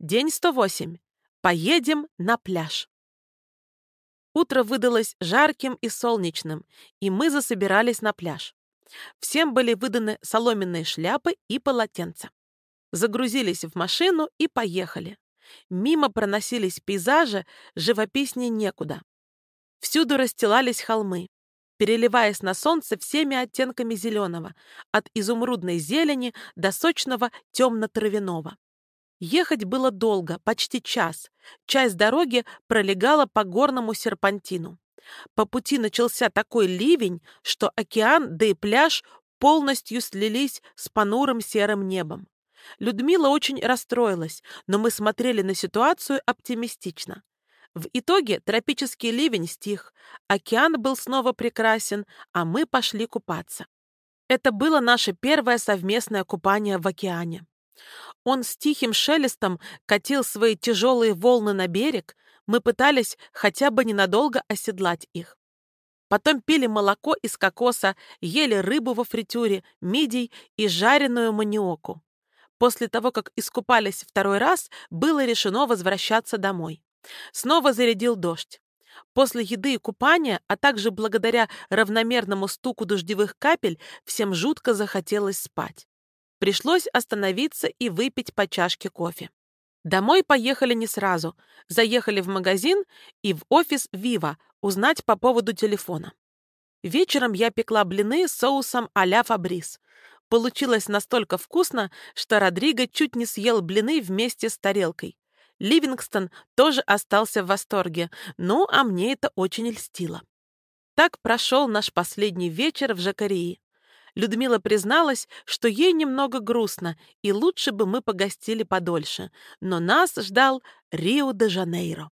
День 108. Поедем на пляж. Утро выдалось жарким и солнечным, и мы засобирались на пляж. Всем были выданы соломенные шляпы и полотенца. Загрузились в машину и поехали. Мимо проносились пейзажи, живописнее некуда. Всюду расстилались холмы, переливаясь на солнце всеми оттенками зеленого, от изумрудной зелени до сочного темно-травяного. Ехать было долго, почти час. Часть дороги пролегала по горному серпантину. По пути начался такой ливень, что океан, да и пляж полностью слились с понурым серым небом. Людмила очень расстроилась, но мы смотрели на ситуацию оптимистично. В итоге тропический ливень стих, океан был снова прекрасен, а мы пошли купаться. Это было наше первое совместное купание в океане. Он с тихим шелестом катил свои тяжелые волны на берег, мы пытались хотя бы ненадолго оседлать их. Потом пили молоко из кокоса, ели рыбу во фритюре, мидий и жареную маниоку. После того, как искупались второй раз, было решено возвращаться домой. Снова зарядил дождь. После еды и купания, а также благодаря равномерному стуку дождевых капель, всем жутко захотелось спать. Пришлось остановиться и выпить по чашке кофе. Домой поехали не сразу. Заехали в магазин и в офис Вива узнать по поводу телефона. Вечером я пекла блины с соусом а-ля Фабрис. Получилось настолько вкусно, что Родриго чуть не съел блины вместе с тарелкой. Ливингстон тоже остался в восторге, ну, а мне это очень льстило. Так прошел наш последний вечер в Жакарии. Людмила призналась, что ей немного грустно, и лучше бы мы погостили подольше, но нас ждал Рио-де-Жанейро.